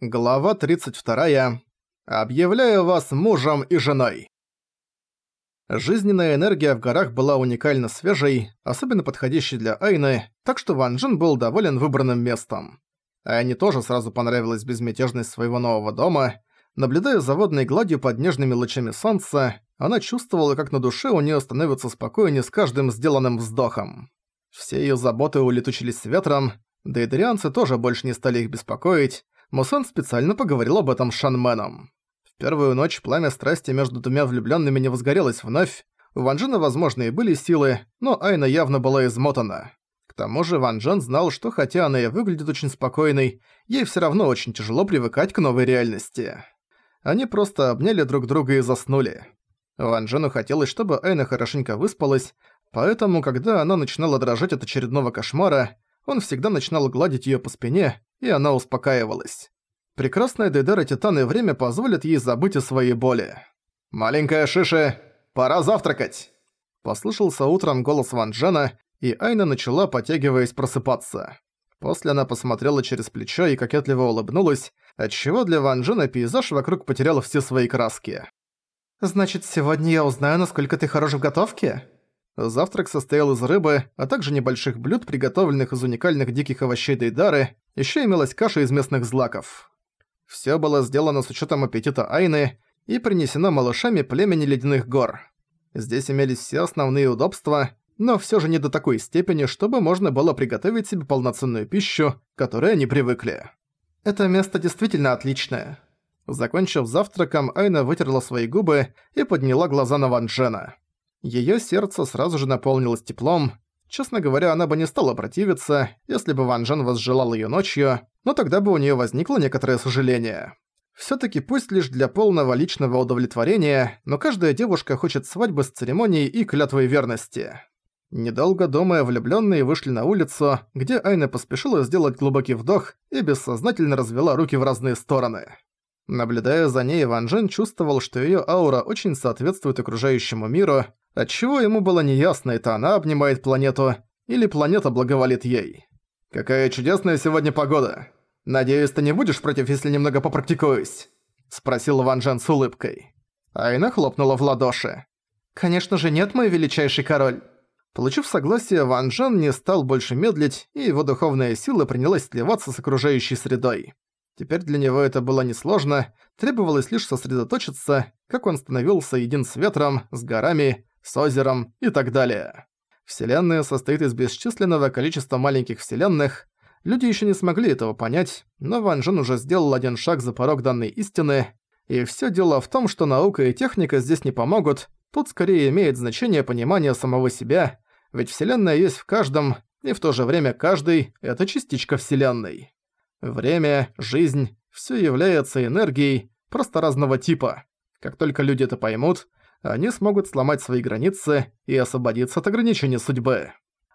Глава 32. Объявляю вас мужем и женой. Жизненная энергия в горах была уникально свежей, особенно подходящей для Айны, так что Ван Джин был доволен выбранным местом. Айне тоже сразу понравилась безмятежность своего нового дома. Наблюдая за водной гладью под нежными лучами солнца, она чувствовала, как на душе у нее становится спокойнее с каждым сделанным вздохом. Все ее заботы улетучились с ветром, да и дарианцы тоже больше не стали их беспокоить, Мусан специально поговорил об этом с Шанменом. В первую ночь пламя страсти между двумя влюбленными не возгорелось вновь. У Ван Джена, возможно, и были силы, но Айна явно была измотана. К тому же Ван Джен знал, что хотя она и выглядит очень спокойной, ей все равно очень тяжело привыкать к новой реальности. Они просто обняли друг друга и заснули. Ван Джену хотелось, чтобы Айна хорошенько выспалась, поэтому, когда она начинала дрожать от очередного кошмара, он всегда начинал гладить её по спине, и она успокаивалась. Прекрасная Дейдера Титаны время позволит ей забыть о своей боли. «Маленькая Шиши, пора завтракать!» Послышался утром голос Ван Джена, и Айна начала, потягиваясь, просыпаться. После она посмотрела через плечо и кокетливо улыбнулась, отчего для Ван Джена пейзаж вокруг потерял все свои краски. «Значит, сегодня я узнаю, насколько ты хорош в готовке?» Завтрак состоял из рыбы, а также небольших блюд, приготовленных из уникальных диких овощей Дейдары, еще имелась каша из местных злаков. Все было сделано с учетом аппетита Айны и принесено малышами племени Ледяных гор. Здесь имелись все основные удобства, но все же не до такой степени, чтобы можно было приготовить себе полноценную пищу, к которой они привыкли. Это место действительно отличное. Закончив завтраком, Айна вытерла свои губы и подняла глаза на Ван Джена. Её сердце сразу же наполнилось теплом. Честно говоря, она бы не стала противиться, если бы Ван Джен возжелал её ночью, но тогда бы у неё возникло некоторое сожаление. Всё-таки пусть лишь для полного личного удовлетворения, но каждая девушка хочет свадьбы с церемонией и клятвой верности. Недолго думая, влюблённые вышли на улицу, где Айна поспешила сделать глубокий вдох и бессознательно развела руки в разные стороны. Наблюдая за ней, Ван Джен чувствовал, что её аура очень соответствует окружающему миру, отчего ему было неясно, это она обнимает планету, или планета благоволит ей. «Какая чудесная сегодня погода! Надеюсь, ты не будешь против, если немного попрактикуюсь?» – спросил Ван Джен с улыбкой. Айна хлопнула в ладоши. «Конечно же нет, мой величайший король!» Получив согласие, Ван Джен не стал больше медлить, и его духовная сила принялась сливаться с окружающей средой. Теперь для него это было несложно, требовалось лишь сосредоточиться, как он становился един с ветром, с горами, с озером и так далее. Вселенная состоит из бесчисленного количества маленьких вселенных. Люди еще не смогли этого понять, но Ван Джен уже сделал один шаг за порог данной истины, и все дело в том, что наука и техника здесь не помогут, тут скорее имеет значение понимание самого себя, ведь Вселенная есть в каждом, и в то же время каждый – это частичка Вселенной. Время, жизнь – все является энергией, просто разного типа. Как только люди это поймут, они смогут сломать свои границы и освободиться от ограничений судьбы.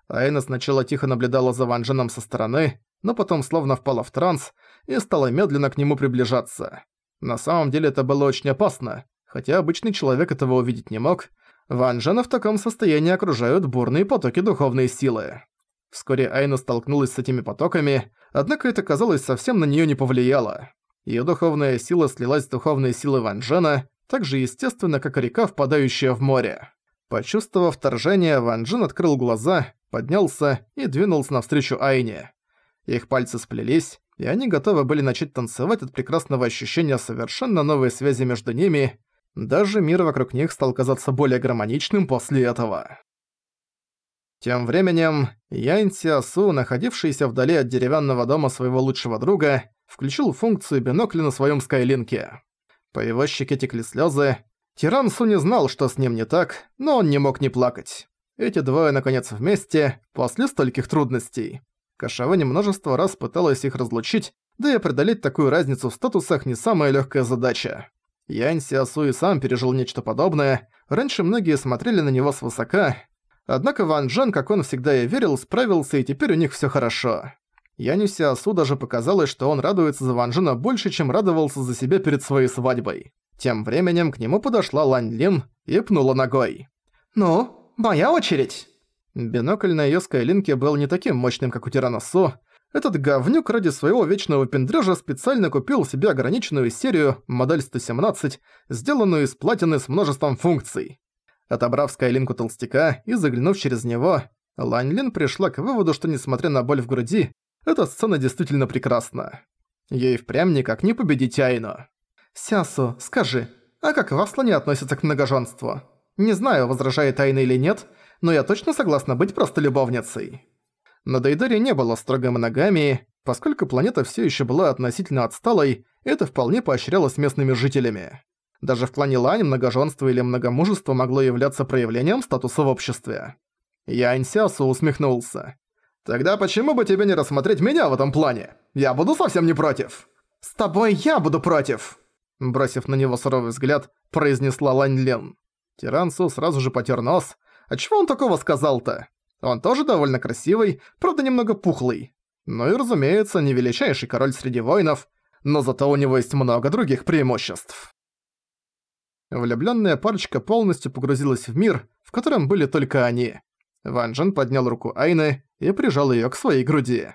Айна сначала тихо наблюдала за Ван Дженом со стороны, но потом словно впала в транс и стала медленно к нему приближаться. На самом деле это было очень опасно, хотя обычный человек этого увидеть не мог. Ван Джена в таком состоянии окружают бурные потоки духовной силы. Вскоре Айна столкнулась с этими потоками, однако это, казалось, совсем на неё не повлияло. Её духовная сила слилась с духовной силой Ван Джена, так же естественно, как река, впадающая в море. Почувствовав вторжение, Ван Джен открыл глаза, поднялся и двинулся навстречу Айне. Их пальцы сплелись, и они готовы были начать танцевать от прекрасного ощущения совершенно новой связи между ними. Даже мир вокруг них стал казаться более гармоничным после этого. Тем временем, Янь Сиасу, находившийся вдали от деревянного дома своего лучшего друга, включил функцию бинокля на своем скайлинке. По его щеке текли слезы. Тиран Су не знал, что с ним не так, но он не мог не плакать. Эти двое наконец вместе, после стольких трудностей. Кашавани множество раз пыталась их разлучить, да и преодолеть такую разницу в статусах не самая легкая задача. Янь и сам пережил нечто подобное, раньше многие смотрели на него свысока, однако Ван Джен, как он всегда и верил, справился и теперь у них все хорошо. Яню Сиасу даже показалось, что он радуется за Ван Джена больше, чем радовался за себя перед своей свадьбой. Тем временем к нему подошла Лань Лин и пнула ногой. «Ну, моя очередь!» Бинокль на её скайлинке был не таким мощным, как у Тирана Этот говнюк ради своего вечного пендрёжа специально купил себе ограниченную серию, модель 117, сделанную из платины с множеством функций. Отобрав скайлинку толстяка и заглянув через него, Лань Лин пришла к выводу, что несмотря на боль в груди, эта сцена действительно прекрасна. Ей впрямь никак не победить Айну. «Сясу, скажи, а как в Аслане относятся к многоженству? Не знаю, возражает Айна или нет, но я точно согласна быть просто любовницей». На Дейдаре не было строгой моногамии, поскольку планета все еще была относительно отсталой, это вполне поощрялось местными жителями. Даже в клане Лань многоженство или многомужество могло являться проявлением статуса в обществе. Янь Сясу усмехнулся. «Тогда почему бы тебе не рассмотреть меня в этом плане? Я буду совсем не против!» «С тобой я буду против!» Бросив на него суровый взгляд, произнесла Лань Лен. Тиран Су сразу же потер нос. «А чего он такого сказал-то? Он тоже довольно красивый, правда немного пухлый. Ну и, разумеется, не величайший король среди воинов, но зато у него есть много других преимуществ. Влюблённая парочка полностью погрузилась в мир, в котором были только они. Ван Джен поднял руку Айны и прижал её к своей груди.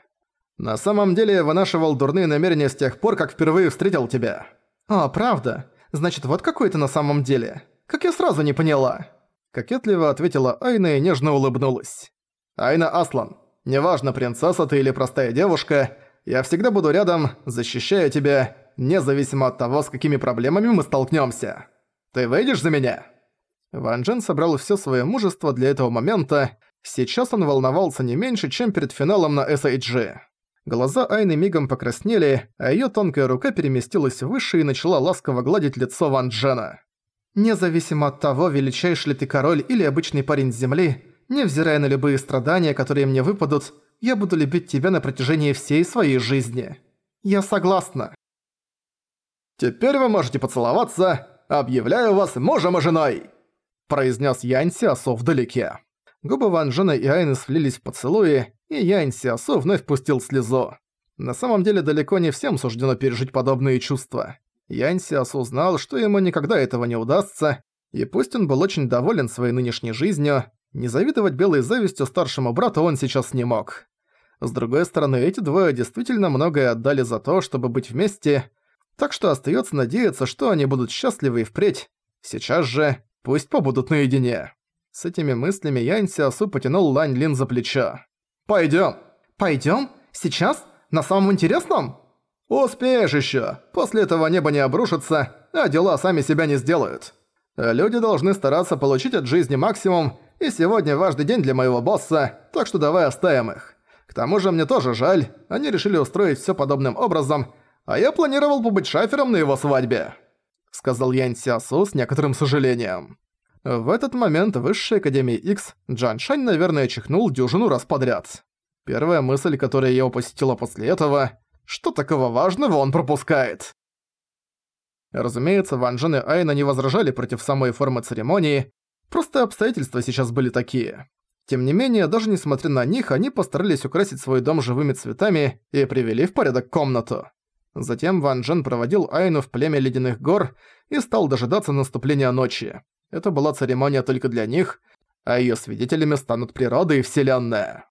«На самом деле вынашивал дурные намерения с тех пор, как впервые встретил тебя». «А, правда? Значит, вот какой ты на самом деле. Как я сразу не поняла». Кокетливо ответила Айна и нежно улыбнулась. Айна Аслан, неважно, принцесса ты или простая девушка, я всегда буду рядом, защищая тебя, независимо от того, с какими проблемами мы столкнемся. Ты выйдешь за меня?» Ван Джен собрал все свое мужество для этого момента. Сейчас он волновался не меньше, чем перед финалом на SHG. Глаза Айны мигом покраснели, а ее тонкая рука переместилась выше и начала ласково гладить лицо Ван Джена. «Независимо от того, величайший ли ты король или обычный парень с земли, Невзирая на любые страдания, которые мне выпадут, я буду любить тебя на протяжении всей своей жизни. Я согласна. Теперь вы можете поцеловаться. Объявляю вас мужем и женой!» произнес Янь Сиасо вдалеке. Губы Ван Джена и Айны слились в поцелуи, и Янь Сиасо вновь пустил слезу. На самом деле далеко не всем суждено пережить подобные чувства. Янь Сиасо знал, что ему никогда этого не удастся, и пусть он был очень доволен своей нынешней жизнью, не завидовать белой завистью старшему брату он сейчас не мог. С другой стороны, эти двое действительно многое отдали за то, чтобы быть вместе, так что остается надеяться, что они будут счастливы и впредь. Сейчас же пусть побудут наедине. С этими мыслями Янь Сиасу потянул Лань Лин за плечо. «Пойдём!» «Пойдём? Сейчас? На самом интересном?» «Успеешь ещё. После этого небо не обрушится, а дела сами себя не сделают. Люди должны стараться получить от жизни максимум, и сегодня важный день для моего босса, так что давай оставим их. К тому же мне тоже жаль, они решили устроить всё подобным образом, а я планировал побыть шафером на его свадьбе», — сказал Янь Сиасу с некоторым сожалением. В этот момент в Высшей Академии X Джан Шань, наверное, чихнул дюжину раз подряд. Первая мысль, которая его посетила после этого, что такого важного он пропускает. Разумеется, Ван Джен и Айна не возражали против самой формы церемонии, Просто обстоятельства сейчас были такие. Тем не менее, даже несмотря на них, они постарались украсить свой дом живыми цветами и привели в порядок комнату. Затем Ван Джен проводил Айну в племя Ледяных гор и стал дожидаться наступления ночи. Это была церемония только для них, а её свидетелями станут природа и Вселенная.